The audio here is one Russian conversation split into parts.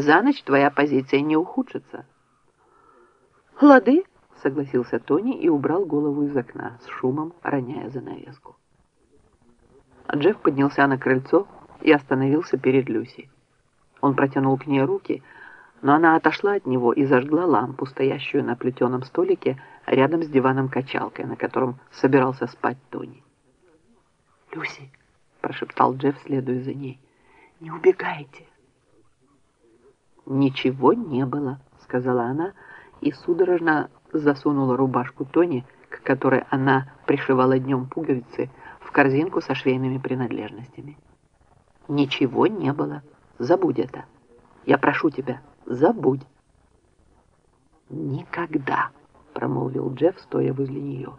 За ночь твоя позиция не ухудшится. Лады, согласился Тони и убрал голову из окна, с шумом роняя занавеску. Джефф поднялся на крыльцо и остановился перед Люси. Он протянул к ней руки, но она отошла от него и зажгла лампу, стоящую на плетеном столике рядом с диваном-качалкой, на котором собирался спать Тони. «Люси!» – прошептал Джефф, следуя за ней. «Не убегайте!» «Ничего не было», – сказала она и судорожно засунула рубашку Тони, к которой она пришивала днем пуговицы, в корзинку со швейными принадлежностями. «Ничего не было. Забудь это. Я прошу тебя, забудь». «Никогда», — промолвил Джефф, стоя возле нее.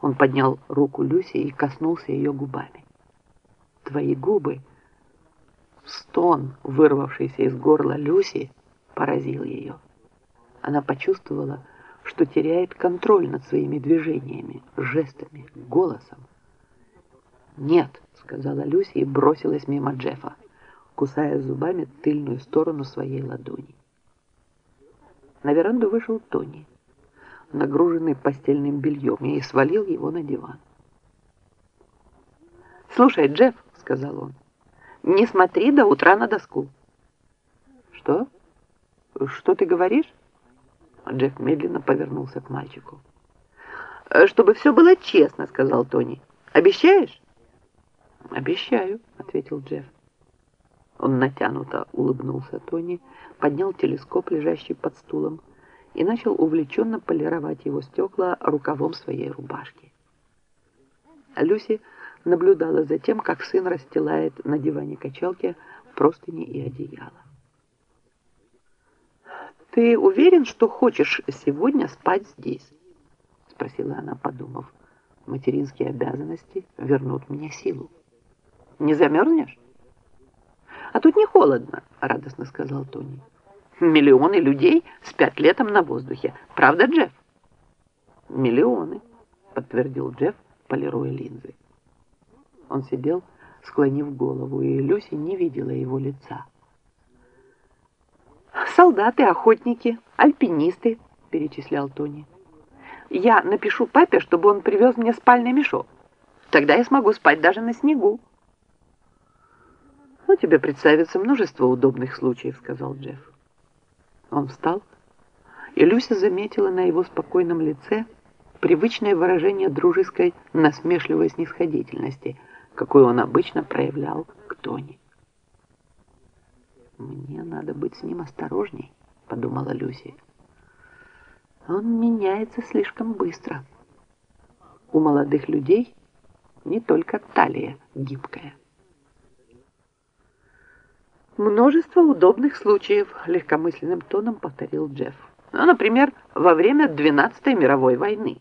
Он поднял руку Люси и коснулся ее губами. «Твои губы...» Стон, вырвавшийся из горла Люси, поразил ее. Она почувствовала, что теряет контроль над своими движениями, жестами, голосом. «Нет», — сказала Люси и бросилась мимо Джеффа, кусая зубами тыльную сторону своей ладони. На веранду вышел Тони, нагруженный постельным бельем, и свалил его на диван. «Слушай, Джефф», — сказал он, — «не смотри до утра на доску». «Что? Что ты говоришь?» Джефф медленно повернулся к мальчику. «Чтобы все было честно», — сказал Тони. «Обещаешь?» «Обещаю», — ответил Джефф. Он натянуто улыбнулся Тони, поднял телескоп, лежащий под стулом, и начал увлеченно полировать его стекла рукавом своей рубашки. Люси наблюдала за тем, как сын расстилает на диване качалки простыни и одеяло. «Ты уверен, что хочешь сегодня спать здесь?» — спросила она, подумав. «Материнские обязанности вернут мне силу. Не замерзнешь?» «А тут не холодно», — радостно сказал Тони. «Миллионы людей спят летом на воздухе. Правда, Джефф?» «Миллионы», — подтвердил Джефф, полируя линзы. Он сидел, склонив голову, и Люси не видела его лица. «Солдаты, охотники, альпинисты», — перечислял Тони. «Я напишу папе, чтобы он привез мне спальный мешок. Тогда я смогу спать даже на снегу». «Ну, тебе представится множество удобных случаев», — сказал Джефф. Он встал, и Люся заметила на его спокойном лице привычное выражение дружеской насмешливой снисходительности, какую он обычно проявлял к Тони. «Мне надо быть с ним осторожней», — подумала Люси. «Он меняется слишком быстро. У молодых людей не только талия гибкая». «Множество удобных случаев», — легкомысленным тоном повторил Джефф. Ну, например, во время 12-й мировой войны.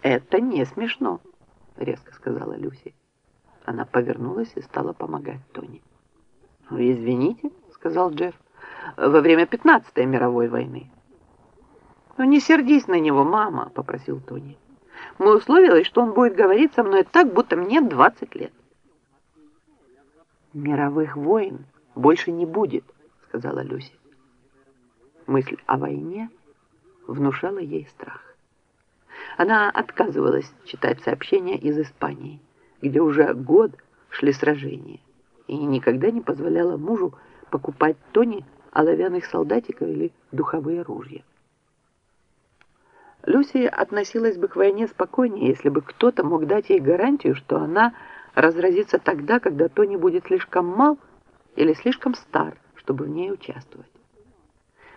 «Это не смешно», — резко сказала Люси. Она повернулась и стала помогать Тони. «Извините», — сказал Джефф, — «во время 15-й мировой войны». «Ну не сердись на него, мама», — попросил Тони. «Мы условились, что он будет говорить со мной так, будто мне 20 лет». «Мировых войн больше не будет», — сказала Люси. Мысль о войне внушала ей страх. Она отказывалась читать сообщения из Испании, где уже год шли сражения и никогда не позволяла мужу покупать Тони оловянных солдатиков или духовые ружья. Люси относилась бы к войне спокойнее, если бы кто-то мог дать ей гарантию, что она разразится тогда, когда Тони будет слишком мал или слишком стар, чтобы в ней участвовать.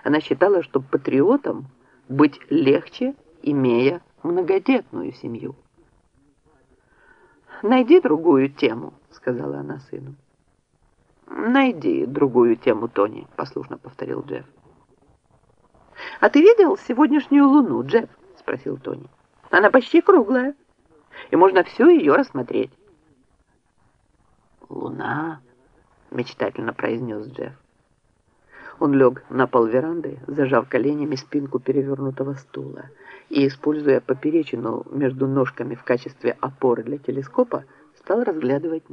Она считала, что патриотом быть легче, имея многодетную семью. «Найди другую тему», — сказала она сыну. «Найди другую тему, Тони», — послушно повторил Джефф. «А ты видел сегодняшнюю луну, Джефф?» — спросил Тони. «Она почти круглая, и можно все ее рассмотреть». «Луна», — мечтательно произнес Джефф. Он лег на пол веранды, зажав коленями спинку перевернутого стула и, используя поперечину между ножками в качестве опоры для телескопа, стал разглядывать